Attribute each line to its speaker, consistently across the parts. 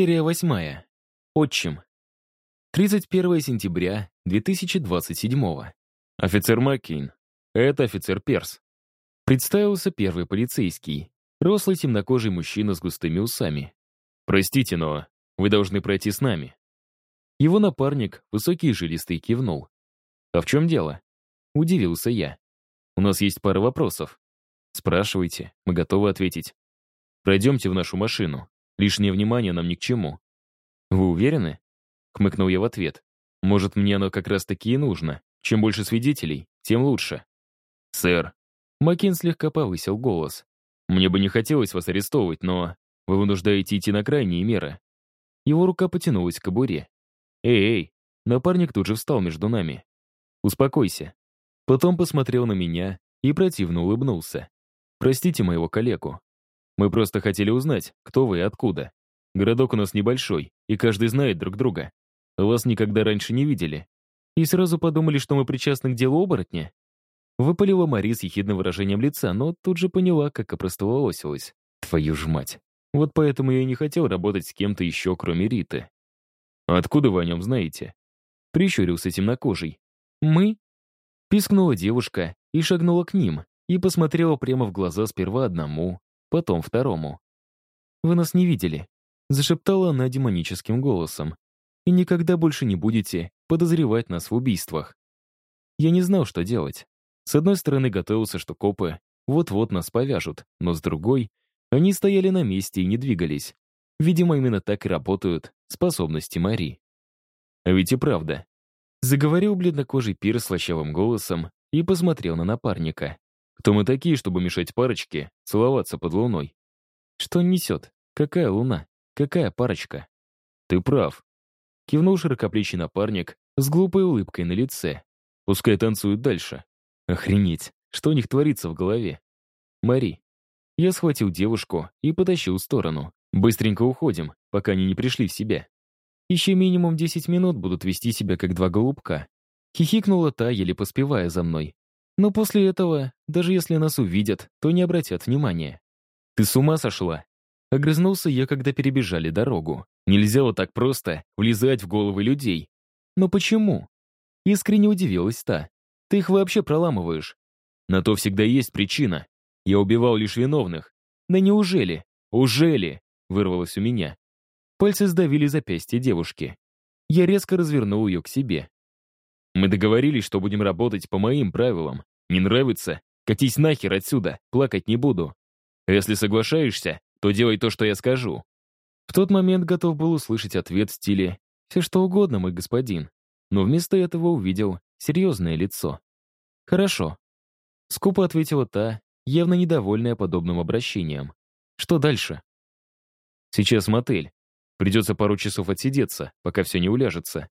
Speaker 1: Серия восьмая. Отчим. 31 сентября 2027 Офицер Маккейн. Это офицер Перс. Представился первый полицейский. Рослый темнокожий мужчина с густыми усами. «Простите, но вы должны пройти с нами». Его напарник, высокий жилистый, кивнул. «А в чем дело?» Удивился я. «У нас есть пара вопросов. Спрашивайте, мы готовы ответить. Пройдемте в нашу машину. Лишнее внимание нам ни к чему. Вы уверены? Хмыкнул я в ответ. Может, мне оно как раз-таки и нужно. Чем больше свидетелей, тем лучше. Сэр. Макин слегка повысил голос. Мне бы не хотелось вас арестовывать, но вы вынуждаете идти на крайние меры. Его рука потянулась к кобуре. Эй, эй, напарник тут же встал между нами. Успокойся. Потом посмотрел на меня и противно улыбнулся. Простите моего коллегу. Мы просто хотели узнать, кто вы и откуда. Городок у нас небольшой, и каждый знает друг друга. Вас никогда раньше не видели. И сразу подумали, что мы причастны к делу оборотня? Выпалила Мари с ехидным выражением лица, но тут же поняла, как опростоволосилась. Твою ж мать. Вот поэтому я и не хотел работать с кем-то еще, кроме Риты. «Откуда вы о нем знаете?» Прищурился темнокожий. «Мы?» Пискнула девушка и шагнула к ним, и посмотрела прямо в глаза сперва одному, потом второму. «Вы нас не видели», — зашептала она демоническим голосом. «И никогда больше не будете подозревать нас в убийствах». Я не знал, что делать. С одной стороны, готовился, что копы вот-вот нас повяжут, но с другой, они стояли на месте и не двигались. Видимо, именно так и работают способности Мари. А ведь и правда. Заговорил бледнокожий пир слащавым голосом и посмотрел на напарника. Кто мы такие, чтобы мешать парочке целоваться под луной? Что несет? Какая луна? Какая парочка? Ты прав. Кивнул широкоплечий напарник с глупой улыбкой на лице. Пускай танцуют дальше. Охренеть, что у них творится в голове? Мари. Я схватил девушку и потащил в сторону. Быстренько уходим, пока они не пришли в себя. Еще минимум 10 минут будут вести себя как два голубка. Хихикнула та, еле поспевая за мной. Но после этого, даже если нас увидят, то не обратят внимания. «Ты с ума сошла?» Огрызнулся я, когда перебежали дорогу. Нельзя вот так просто влезать в головы людей. Но почему? Искренне удивилась та. Ты их вообще проламываешь. На то всегда есть причина. Я убивал лишь виновных. Да неужели? Ужели? Вырвалось у меня. Пальцы сдавили запястье девушки. Я резко развернул ее к себе. Мы договорились, что будем работать по моим правилам. Не нравится? Катись нахер отсюда, плакать не буду. Если соглашаешься, то делай то, что я скажу». В тот момент готов был услышать ответ в стиле «Все что угодно, мой господин», но вместо этого увидел серьезное лицо. «Хорошо», — скупо ответила та, явно недовольная подобным обращением. «Что дальше?» «Сейчас мотель. Придется пару часов отсидеться, пока все не уляжется.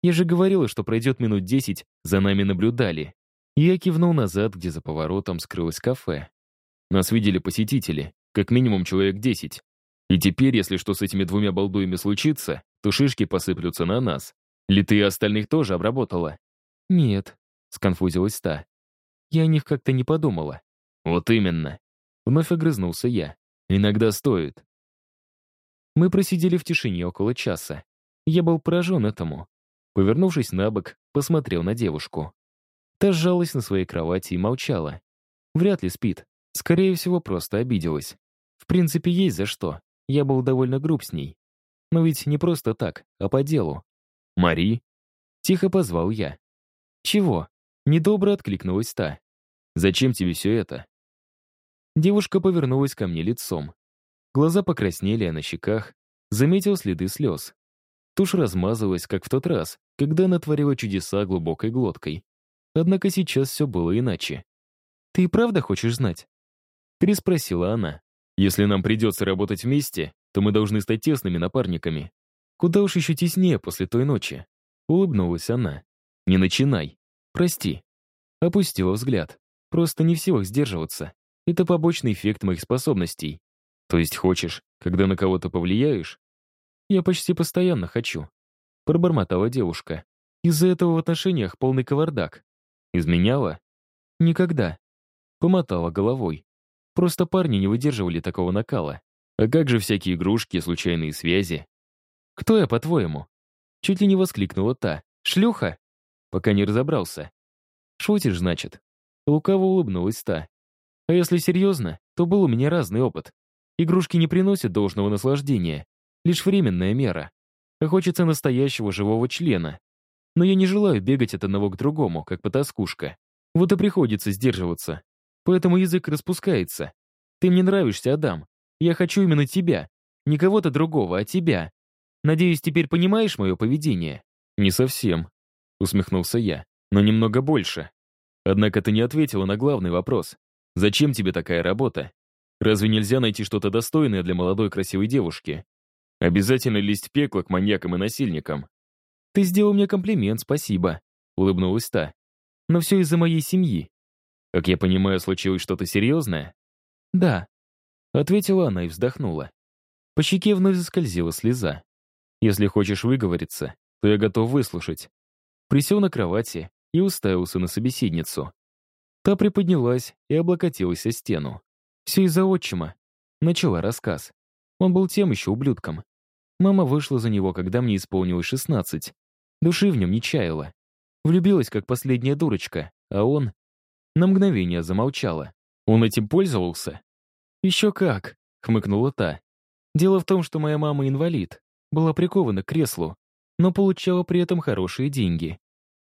Speaker 1: Я же говорила, что пройдет минут десять, за нами наблюдали. Я кивнул назад, где за поворотом скрылось кафе. Нас видели посетители, как минимум человек десять. И теперь, если что с этими двумя балдуями случится, то шишки посыплются на нас. Ли ты и остальных тоже обработала? Нет, сконфузилась та. Я о них как-то не подумала. Вот именно. Вновь огрызнулся я. Иногда стоит. Мы просидели в тишине около часа. Я был поражен этому. Повернувшись на бок, посмотрел на девушку. Та сжалась на своей кровати и молчала. Вряд ли спит. Скорее всего, просто обиделась. В принципе, есть за что. Я был довольно груб с ней. Но ведь не просто так, а по делу. «Мари?» Тихо позвал я. «Чего?» Недобро откликнулась та. «Зачем тебе все это?» Девушка повернулась ко мне лицом. Глаза покраснели, а на щеках заметил следы слез. Тушь размазалась, как в тот раз, когда она творила чудеса глубокой глоткой. Однако сейчас все было иначе. «Ты и правда хочешь знать?» Переспросила она. «Если нам придется работать вместе, то мы должны стать тесными напарниками. Куда уж еще теснее после той ночи?» Улыбнулась она. «Не начинай. Прости». Опустила взгляд. Просто не в силах сдерживаться. Это побочный эффект моих способностей. То есть хочешь, когда на кого-то повлияешь? Я почти постоянно хочу. Пробормотала девушка. Из-за этого в отношениях полный кавардак. Изменяла? Никогда. Помотала головой. Просто парни не выдерживали такого накала. А как же всякие игрушки, случайные связи? Кто я, по-твоему? Чуть ли не воскликнула та. Шлюха? Пока не разобрался. Шутишь, значит? Лукаво улыбнулась та. А если серьезно, то был у меня разный опыт. Игрушки не приносят должного наслаждения. Лишь временная мера. А хочется настоящего живого члена. Но я не желаю бегать от одного к другому, как потаскушка. Вот и приходится сдерживаться. Поэтому язык распускается. Ты мне нравишься, Адам. Я хочу именно тебя. Не кого-то другого, а тебя. Надеюсь, теперь понимаешь мое поведение? Не совсем, усмехнулся я, но немного больше. Однако ты не ответила на главный вопрос. Зачем тебе такая работа? Разве нельзя найти что-то достойное для молодой красивой девушки? Обязательно лезть в пекло к маньякам и насильникам. Ты сделал мне комплимент, спасибо, улыбнулась та. Но все из-за моей семьи. Как я понимаю, случилось что-то серьезное? Да, ответила она и вздохнула. По щеке вновь заскользила слеза. Если хочешь выговориться, то я готов выслушать. Присел на кровати и уставился на собеседницу. Та приподнялась и облокотилась о стену. «Все из-за отчима», — начала рассказ. Он был тем еще ублюдком. Мама вышла за него, когда мне исполнилось 16. Души в нем не чаяла. Влюбилась, как последняя дурочка, а он... На мгновение замолчала. Он этим пользовался? «Еще как», — хмыкнула та. «Дело в том, что моя мама инвалид, была прикована к креслу, но получала при этом хорошие деньги.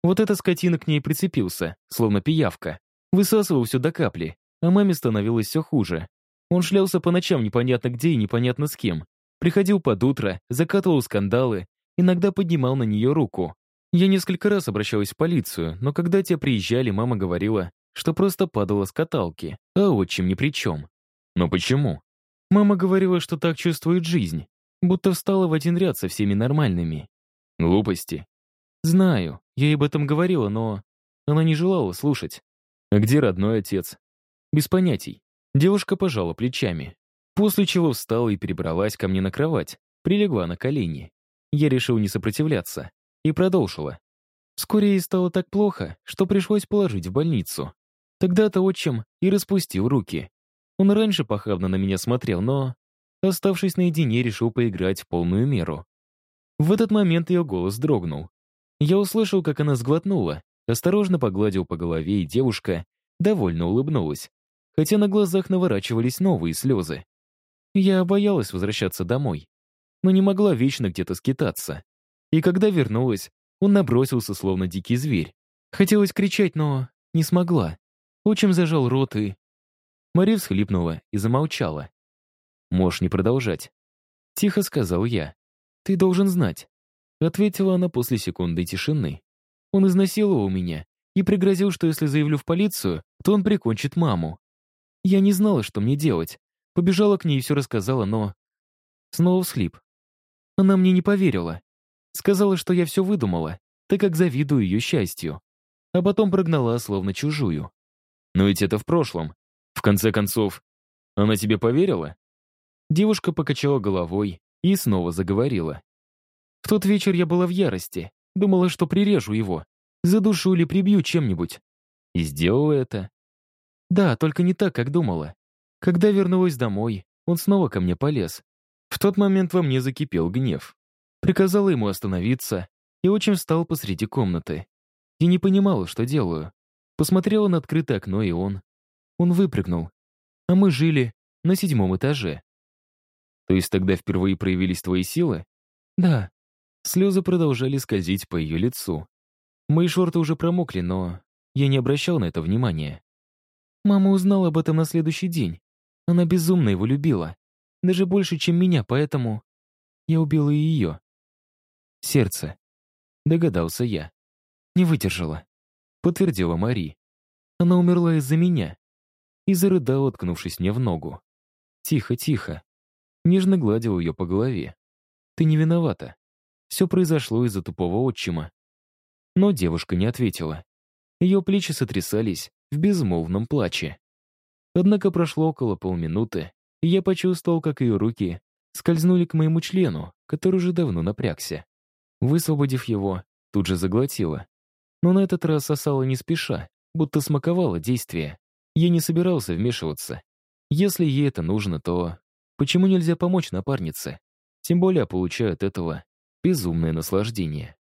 Speaker 1: Вот эта скотина к ней прицепился, словно пиявка. Высасывал все до капли, а маме становилось все хуже. Он шлялся по ночам непонятно где и непонятно с кем. Приходил под утро, закатывал скандалы, иногда поднимал на нее руку. Я несколько раз обращалась в полицию, но когда те приезжали, мама говорила, что просто падала с каталки, а отчим ни при чем. Но почему? Мама говорила, что так чувствует жизнь, будто встала в один ряд со всеми нормальными. Глупости. Знаю, я ей об этом говорила, но она не желала слушать. А где родной отец? Без понятий. Девушка пожала плечами, после чего встала и перебралась ко мне на кровать, прилегла на колени. Я решил не сопротивляться и продолжила. Вскоре ей стало так плохо, что пришлось положить в больницу. Тогда-то отчим и распустил руки. Он раньше похабно на меня смотрел, но Оставшись наедине, решил поиграть в полную меру. В этот момент ее голос дрогнул. Я услышал, как она сглотнула, осторожно погладил по голове, и девушка довольно улыбнулась, хотя на глазах наворачивались новые слезы. Я боялась возвращаться домой, но не могла вечно где-то скитаться. И когда вернулась, он набросился, словно дикий зверь. Хотелось кричать, но не смогла. Отчим зажал рот и... Мария всхлипнула и замолчала. Можешь не продолжать. Тихо сказал я. Ты должен знать. Ответила она после секунды тишины. Он изнасиловал меня и пригрозил, что если заявлю в полицию, то он прикончит маму. Я не знала, что мне делать. Побежала к ней и все рассказала, но... Снова всхлип. Она мне не поверила. Сказала, что я все выдумала, так как завидую ее счастью. А потом прогнала, словно чужую. Но ведь это в прошлом. В конце концов, она тебе поверила? Девушка покачала головой и снова заговорила. В тот вечер я была в ярости, думала, что прирежу его, задушу или прибью чем-нибудь. И сделала это. Да, только не так, как думала. Когда вернулась домой, он снова ко мне полез. В тот момент во мне закипел гнев. Приказала ему остановиться и очень встал посреди комнаты. Я не понимала, что делаю. Посмотрела на открытое окно, и он... Он выпрыгнул. А мы жили на седьмом этаже. То есть тогда впервые проявились твои силы? Да. Слезы продолжали скользить по ее лицу. Мои шорты уже промокли, но я не обращал на это внимания. Мама узнала об этом на следующий день. Она безумно его любила. Даже больше, чем меня, поэтому я убила и ее. Сердце. Догадался я. Не выдержала. Подтвердила Мари. Она умерла из-за меня. И зарыдала, уткнувшись мне в ногу. Тихо, тихо. Нежно гладил ее по голове. «Ты не виновата. Все произошло из-за тупого отчима». Но девушка не ответила. Ее плечи сотрясались в безмолвном плаче. Однако прошло около полминуты, и я почувствовал, как ее руки скользнули к моему члену, который уже давно напрягся. Высвободив его, тут же заглотила. Но на этот раз сосала не спеша, будто смаковала действие. Я не собирался вмешиваться. Если ей это нужно, то Почему нельзя помочь напарнице? Тем более получаю от этого безумное наслаждение.